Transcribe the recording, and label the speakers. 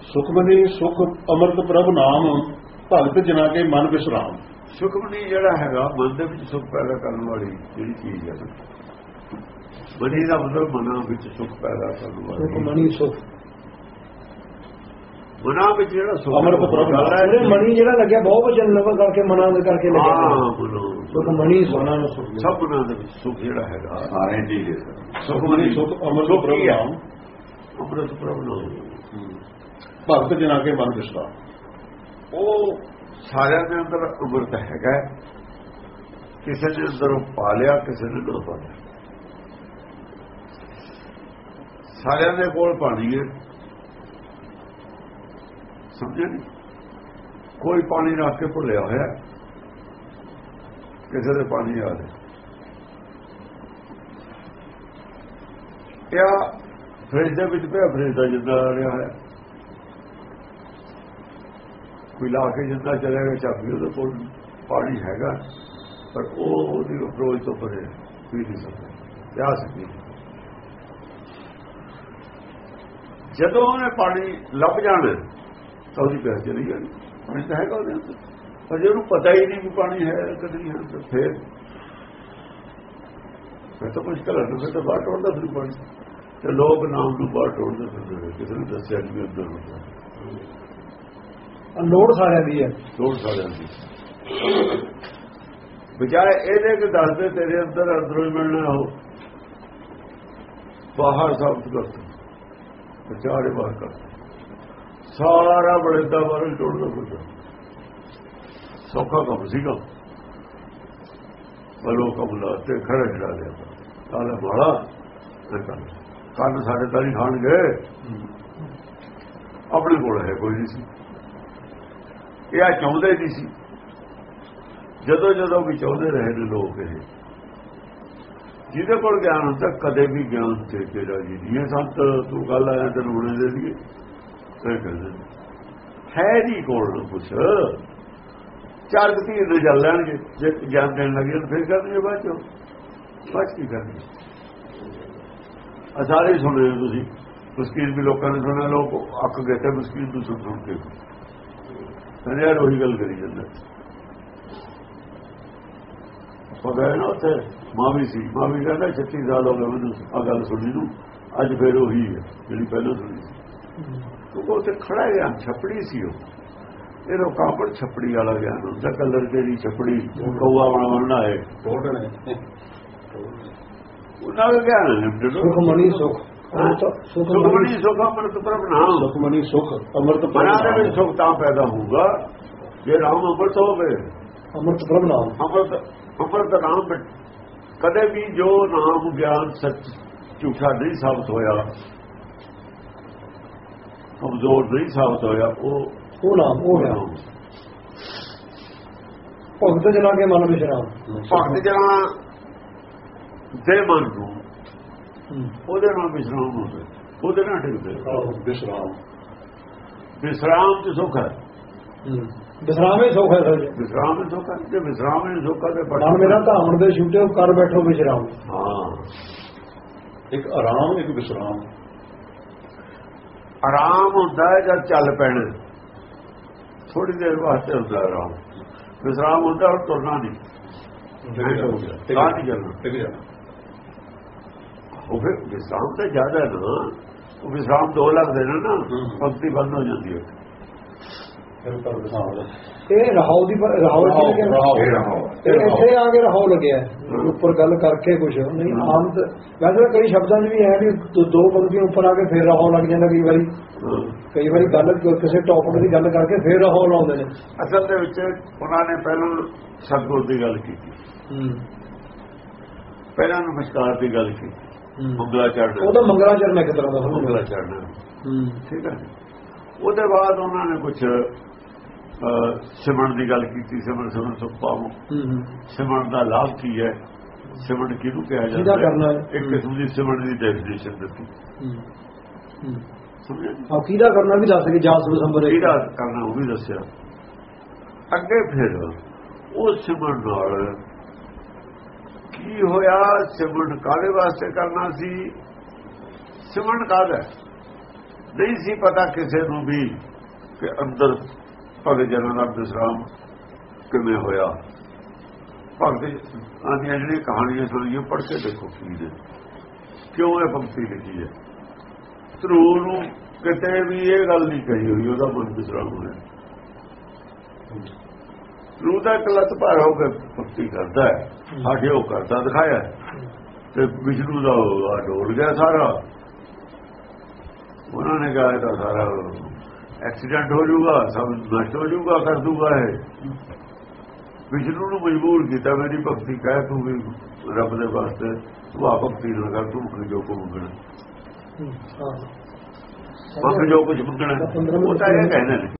Speaker 1: ਸੁਖਮਨੀ ਸੁਖ ਅਮਰਤ ਪ੍ਰਭ ਨਾਮ ਭਗਤ ਜਨਾ ਕੇ ਮਨ ਵਿਸਰਾਮ।
Speaker 2: ਸੁਖਮਨੀ ਜਿਹੜਾ ਹੈਗਾ ਮਨ ਦੇ ਵਿੱਚ ਸੁਖ ਪੈਦਾ ਕਰਨ ਵਾਲੀ ਜਿਹੜੀ ਚੀਜ਼ ਹੈ। ਮਨੀ ਦਾ ਮਤਲਬ ਮਨਾਂ ਵਿੱਚ ਸੁਖ ਪੈਦਾ ਕਰਨ ਵਾਲੀ।
Speaker 3: ਸੁਖਮਣੀ ਸੁਖ।
Speaker 2: ਮਨਾਂ ਵਿੱਚ ਜਿਹੜਾ ਸੁਖ
Speaker 1: ਅੰਮ੍ਰਿਤ ਪ੍ਰਭ
Speaker 3: ਇਹਦੇ ਮਣੀ ਜਿਹੜਾ ਲੱਗਿਆ ਬਹੁਤ ਵਚਨ ਲਵ ਕਰਕੇ ਮਨਾਂ ਦੇ ਕਰਕੇ ਲੱਗਿਆ।
Speaker 2: ਹਾਂ ਮਨੋ।
Speaker 3: ਸੁਖਮਣੀ ਸੁਖ।
Speaker 1: ਮਨਾਂ ਨੂੰ ਸੁਖ।
Speaker 2: ਸਭ ਮਨਾਂ ਦੇ ਵਿੱਚ ਸੁਖ ਜਿਹੜਾ ਹੈਗਾ।
Speaker 4: ਸਾਰੇ ਚੀਜ਼
Speaker 1: ਸੁਖਮਨੀ ਸੁਖ ਅਮਰਤ ਪ੍ਰਭ? ਨਾਮ।
Speaker 2: ਅੰਮ੍ਰਿਤ ਪ੍ਰਭ ਨਾਮ
Speaker 1: ਭਗਤ ਜਨਾ ਕੇ ਮਨ ਵਿਸਰਾਮ
Speaker 2: ਉਹ ਸਾਰਿਆਂ ਦੇ ਅੰਦਰ ਅੰਮ੍ਰਿਤ ਹੈਗਾ ਹੈ। ਕਿਸੇ ਦੇ ਅੰਦਰ ਉਹ ਪਾ ਲਿਆ ਕਿਸੇ ਨੇ ਨਾ ਪਾ ਲਿਆ। ਸਾਰਿਆਂ ਦੇ ਕੋਲ ਪਾਣੀ ਹੈ। ਸਮਝਿਆ ਨਹੀਂ? ਕੋਈ ਪਾਣੀ ਰੱਖ ਕੇ ਭੁੱਲਿਆ ਹੋਇਆ। ਹੈ। ਕਿਸੇ ਦੇ ਪਾਣੀ ਆ ਰਿਹਾ। ਕਿਆ ਫਰਿੱਜ ਦੇ ਵਿੱਚ ਪਿਆ, ਫਰਿੱਜ ਦਾ ਜਿੱਦਾਂ ਆ ਰਿਹਾ ਹੈ ਕੋਈ ਲਾ ਕੇ ਜਿੰਦਾ ਚਲੇਗਾ ਚਾਬੀ ਉਹਦੇ ਕੋਲ ਪਾਣੀ ਹੈਗਾ, ਪਰ ਉਹ ਉਹਦੀ ਅਪਰੋਚ ਤੋਂ ਪਰੇ ਪੀ ਨਹੀਂ ਸਕਦਾ। ਜਾ ਨਹੀਂ ਜਦੋਂ ਉਹਨੇ ਪਾਣੀ ਲੱਭ ਜਾਣਾ, ਤਾਂ ਉਹਦੀ ਪਿਆਸ ਚਲੀ ਜਾਣੀ। ਪਾਣੀ ਤਾਂ ਹੈਗਾ ਉਹਦੇ ਅੰਦਰ। ਪਰ ਜੇ ਉਹਨੂੰ ਪਤਾ ਹੀ ਨਹੀਂ ਕਿ ਪਾਣੀ ਹੈ ਕਿ ਨਹੀਂ ਹੈ ਤਾਂ ਫਿਰ ਫਿਰ ਤਾਂ ਮੁਸ਼ਕਲ ਹੈ ਫਿਰ ਤਾਂ ਬਾਹਰ ਟੋੜਦਾ ਫਿਰ ਪਾਣੀ। ਤੇ ਲੋਕ ਨਾਮ ਨੂੰ ਬਾਹਰ ਟੋੜਦੇ ਫਿਰਦੇ ਨੇ। ਕਿਸੇ ਨੂੰ ਦੱਸਿਆ ਨਹੀਂ ਅੰਦਰ ਹੁੰਦਾ
Speaker 3: ਲੋੜ ਸਾਰਿਆਂ ਦੀ ਹੈ।
Speaker 2: ਲੋੜ ਸਾਰਿਆਂ ਦੀ। ਬਜਾਏ ਇਹਦੇ ਕਿ ਦੱਸਦੇ ਤੇਰੇ ਅੰਦਰ ਅੰਦਰੋਂ ਹੀ ਮਿਲਣਾ ਹੋ ਬਾਹਰ ਸਭ ਗਲਤ ਵਿਚਾਰੇ ਬਾਹਰ ਕਰ ਸਾਰਾ ਬੜੇਦਾ ਬਾਹਰ ਟੋੜਦਾ ਫਿਰਦਾ ਸੌਖਾ ਕੰਮ ਸੀਗਾ। ਬਲੋ ਕਮਲਾ ਤੇ ਖੜਾ ਛੜਾ ਲਿਆ। ਕਾਲਾ ਮਾੜਾ ਤੇ ਕੰਨ ਸਾਡੇ ਤਾਂ ਨਹੀਂ ਖਾਣਗੇ। ਆਪਣੇ ਕੋਲ ਹੈ ਕੋਈ ਨਹੀਂ ਸੀ। ਇਹ ਆ ਚਾਹੁੰਦੇ ਨਹੀਂ ਸੀ। ਜਦੋਂ ਜਦੋਂ ਵੀ ਚਾਹੁੰਦੇ ਰਹੇ ਨੇ ਲੋਕ ਇਹ। ਜਿਹਦੇ ਕੋਲ ਗਿਆਨ ਹੁੰਦਾ, ਕਦੇ ਵੀ ਗਿਆਨ ਦੇ ਕੇ ਰਾਜੀ ਨਹੀਂ। ਸੰਤ ਤੂੰ ਗੱਲ ਆਇਆ ਤੇ ਹੁਣੇ ਦੇ ਦਈਏ। ਫਿਰ ਕਹਿੰਦੇ ਹੈ ਨਹੀਂ ਕੋਲ ਕੁਛ ਚਾਰ ਗਤੀ ਦੇ ਚੱਲ ਲੈਣਗੇ। ਜੇ ਗਿਆਨ ਦੇਣ ਲੱਗੇ ਫਿਰ ਕਰਨਗੇ ਬਾਅਦ ਚੋਂ। ਬਾਅਦ 'ਚ ਕੀ ਕਰਨੀ ਸਾਰੇ ਸੁਣੇ ਹੋ ਤੁਸੀਂ। ਮੁਸਕਿਲ ਵੀ ਲੋਕਾਂ ਨੇ ਸੁਣਿਆ, ਲੋਕ ਅੱਕ ਗਏ ਤੇ ਮੁਸਕਿਲ ਨੂੰ ਸੁਣ ਸੁਣ ਕੇ। ਕਹਿੰਦੇ ਉਹੀ ਗੱਲ ਕਰੀ ਜਾਂਦਾ। ਉਹ ਨਾ ਉੱਥੇ ਮਾਂ ਵੀ ਸੀ। ਮਾਂ ਵੀ ਕਹਿੰਦਾ 36 ਸਾਲ ਹੋ ਗਏ ਮੈਨੂੰ ਆ ਗੱਲ ਸੁਣੀ ਨੂੰ। ਅੱਜ ਫੇਰ ਉਹੀ ਹੈ, ਜਿਹੜੀ ਪਹਿਲਾਂ ਸੁਣੀ ਸੀ। ਉਹ ਉੱਥੇ ਖੜਾ ਗਿਆ ਛਪੜੀ ਸੀ ਉਹ। ਇਹ ਲੋਕਾਂ ਪਰ ਛਪੜੀ ਵਾਲਾ ਗਿਆਨ ਹੁੰਦਾ ਕਲਰ ਤੇਰੀ ਛਪੜੀ ਕੌਆ ਬਣਾਉਣਾ ਹੈ।
Speaker 1: ਟੋਟਣੇ
Speaker 2: ਉਹਨਾਂ ਦਾ ਗਿਆਨ ਜਦੋਂ
Speaker 3: ਸੁਖਮਣੀ ਸੁਖ। ਸੁਖਮਣੀ
Speaker 2: ਸੁਖਮਣੀ ਸੁਖ ਅੰਮ੍ਰਿਤ ਪ੍ਰਭ ਨਾਮ
Speaker 1: ਸੁਖਮਨੀ ਸੁਖ ਅਮਰਤ ਪ੍ਰਭ
Speaker 2: ਮਨਾਂ ਦੇ ਵਿੱਚ
Speaker 1: ਨਾਮ
Speaker 2: ਸੁਖ ਤਾਂ ਪੈਦਾ ਹੋਊਗਾ। ਜੇ ਰਾਮ ਅੰਮ੍ਰਿਤ ਹੋਵੇ।
Speaker 3: ਅਮਰਤ ਪ੍ਰਭ ਨਾਮ
Speaker 2: ਅੰਮ੍ਰਿਤ ਅੰਮ੍ਰਿਤ ਨਾਮ ਵਿੱਚ। ਕਦੇ ਵੀ ਜੋ ਨਾਮ ਗਿਆਨ ਸੱਚ ਝੂਠਾ ਨਹੀਂ ਸਾਬਤ ਹੋਇਆ ਕਮਜ਼ੋਰ ਨਹੀਂ ਸਾਬਤ ਹੋਇਆ ਉਹ
Speaker 3: ਉਹ ਨਾਮ ਉਹ ਹੈ ਭਗਤ ਜਨਾ ਕੇ ਮਨ ਵਿਸ਼ਰਾਮ
Speaker 2: ਭਗਤ ਜਣਾ ਦੇ ਮਨ ਨੂੰ ਉਹਦੇ ਨਾਲ ਵਿਸ਼ਰਾਮ ਹੁੰਦਾ ਉਹਦੇ ਨਾਲ ਟਿਕਦੇ
Speaker 1: ਵਿਸਰਾਮ।
Speaker 2: ਵਿਸ਼ਰਾਮ ਚ ਸੁਖ ਹੈ।
Speaker 3: ਵਿਸਰਾਮੇ ਸੁਖ ਹੈ ਸਰ
Speaker 2: ਵਿਸ਼ਰਾਮ ਚ ਸੁਖ ਹੈ ਜੇ ਵਿਸ਼ਰਾਮ ਨਹੀਂ ਸੁਖ ਹੈ ਤੇ ਬੜਾ
Speaker 3: ਮੇਰਾ ਧਾਮਣ ਦੇ ਛੁੱਟੇ ਕਰ ਬੈਠੋ ਵਿਸ਼ਰਾਮ।
Speaker 2: ਹਾਂ।
Speaker 1: ਇੱਕ ਆਰਾਮ ਇੱਕ ਵਿਸਰਾਮ।
Speaker 2: ਆਰਾਮ ਹੁੰਦਾ ਹੈ ਜਦ ਚੱਲ ਪੈਣਾ। ਥੋੜੀ ਦੇਰ ਵਾਸਤੇ ਹੁੰਦਾ ਆਰਾਮ। ਵਿਸ਼ਰਾਮ ਹੁੰਦਾ ਉਹ ਤੁਰਨਾ ਨਹੀਂ।
Speaker 1: ਟਿਕ ਹੋ
Speaker 2: ਤਾਂ ਚੱਲਣਾ।
Speaker 1: ਟਿਕ ਜਾਣਾ
Speaker 2: ਉਹ ਫਿਰ ਵਿਸ਼ਰਾਮ ਤਾਂ ਜ਼ਿਆਦਾ ਨਾ। ਉਹ ਵਿਸ਼ਰਾਮ ਦੋ ਲੱਗਦੇ ਨੇ ਨਾ। ਭਗਤੀ ਬੰਦ ਹੋ ਜਾਂਦੀ ਹੈ।
Speaker 3: ਇਹ ਰਹਾਉ ਦੀ ਪਰ- ਰਹਾਉ
Speaker 4: ਇਹ
Speaker 3: ਇੱਥੇ ਆ ਕੇ ਰਹਾਉ ਲੱਗਿਆ। ਉੱਪਰ ਗੱਲ ਕਰਕੇ ਕੁਝ ਨਹੀਂ ਆਮ ਵੈਸੇ ਕਈ ਸ਼ਬਦਾਂ 'ਚ ਵੀ ਹੈ ਵੀ ਦੋ- ਦੋ ਪੰਕਤੀਆਂ ਉੱਪਰ ਆ ਕੇ ਫਿਰ ਰਹਾਉ ਲੱਗ ਜਾਂਦਾ ਕਈ ਵਾਰੀ। ਕਈ ਵਾਰੀ ਗੱਲ ਕਿਸੇ ਟੌਪਿਕ ਦੀ ਗੱਲ ਕਰਕੇ ਫਿਰ ਰਹਾਉ ਲਾਉਂਦੇ ਨੇ।
Speaker 2: ਅਸਲ ਦੇ ਵਿੱਚ ਉਹਨਾਂ ਨੇ ਪਹਿਲਾਂ ਸਤਗੁਰ ਦੀ ਗੱਲ ਕੀਤੀ। ਪਹਿਲਾਂ ਨਮਸਕਾਰ ਦੀ ਗੱਲ ਕੀਤੀ। ਮੰਗਲਾ ਚੜ੍ਹਨਾ
Speaker 3: ਤਾਂ ਮੰਗਲਾਚਰਨ ਹੈ ਇੱਕ ਤਰ੍ਹਾਂ ਦਾ
Speaker 2: ਮੰਗਲਾ ਚੜ੍ਹਨਾ ਠੀਕ ਹੈ। ਉਹਦੇ ਬਾਅਦ ਉਹਨਾਂ ਨੇ ਕੁਝ ਸਿਮਰਨ ਦੀ ਗੱਲ ਕੀਤੀ ਸਿਮਰਨ ਸਿਮਰਨ ਸੁਖ ਪਾਵੋ। ਸਿਮਰਨ ਦਾ ਲਾਭ ਕੀ ਹੈ? ਸਿਮਰਨ ਕਿਹਨੂੰ ਕਿਹਾ ਜਾਂਦਾ
Speaker 3: ਕਰਨਾ ਹੈ?
Speaker 2: ਇੱਕ ਕਿਸਮ ਦੀ ਸਿਮਰਨ ਦੀ ਡੈਫੀਨੇਸ਼ਨ ਦਿੱਤੀ।
Speaker 3: ਹੂੰ। ਹੂੰ।
Speaker 2: ਸਮਝਿਆ
Speaker 3: ਕਿਹਦਾ ਕਰਨਾ ਵੀ ਦੱਸ ਕੇ ਜਾਸ ਬਸੰਬਰ ਹੈ
Speaker 2: ਕਿਹਦਾ ਕਰਨਾ ਉਹ ਵੀ ਦੱਸਿਆ। ਅੱਗੇ ਫਿਰ ਉਹ ਸਿਮਰਨ ਨਾਲ ਕੀ ਹੋਇਆ? ਸਿਮਰਨ ਕਾਦੇ ਵਾਸਤੇ ਕਰਨਾ ਸੀ? ਸਿਮਰਨ ਕਾਹਦਾ? ਨਹੀਂ ਸੀ ਪਤਾ ਕਿਸੇ ਨੂੰ ਵੀ ਕਿ ਅੰਦਰ ਭਗਤ ਜਨਾਂ ਦਾ ਵਿਸਰਾਮ ਕਿਵੇਂ ਹੋਇਆ। ਭਗਤ ਆਦੀਆਂ ਜਿਹੜੀਆਂ ਕਹਾਣੀਆਂ ਸੁਣੀਆਂ ਪੜ੍ਹ ਕੇ ਦੇਖੋ ਕੀ ਨੇ। ਕਿਉਂ ਇਹ ਪੰਕਤੀ ਲਿਖੀ ਹੈ? ਧਰੂ ਨੂੰ ਕਿਤੇ ਵੀ ਇਹ ਗੱਲ ਨਹੀਂ ਕਹੀ ਹੋਈ, ਉਹਦਾ ਮਨ ਵਿਸਰਾਮ ਹੋਇਆ। ਧਰੂ ਦਾ ਇੱਕ ਲੱਤ ਭਾਰ ਹੋ ਕੇ ਭਗਤੀ ਕਰਦਾ ਹੈ। ਸਾਡੇ ਉਹ ਕਰਦਾ ਦਿਖਾਇਆ। ਤੇ ਵਿਸ਼ਨੂੰ ਦਾ ਡੋਲ ਗਿਆ ਸਾਰਾ। ਉਹਨਾਂ ਨੇ ਕਿਹਾ ਤਾਂ ਸਾਰਾ ਐਕਸੀਡੈਂਟ ਹੋ ਜਾਊਗਾ ਸਭ ਨਸ਼ਟ ਹੋ ਜਾਊਗਾ ਕਰ ਦੂਗਾ ਇਹ। ਵਿਸ਼ਨੂੰ ਨੂੰ ਮਜਬੂਰ ਕੀਤਾ ਮੇਰੀ ਭਗਤੀ ਕਹਿ ਤੂੰ ਵੀ ਰੱਬ ਦੇ ਵਾਸਤੇ ਤੂੰ ਆ ਭਗਤੀ ਕਰ ਤੂੰ ਮੰਗ ਜੋ ਕੋ ਮੰਗਣਾ। ਮੰਗ ਜੋ ਕੁਝ ਮੰਗਣਾ ਉਹ ਤਾਂ ਇਹ ਕਹਿੰਦੇ ਨੇ।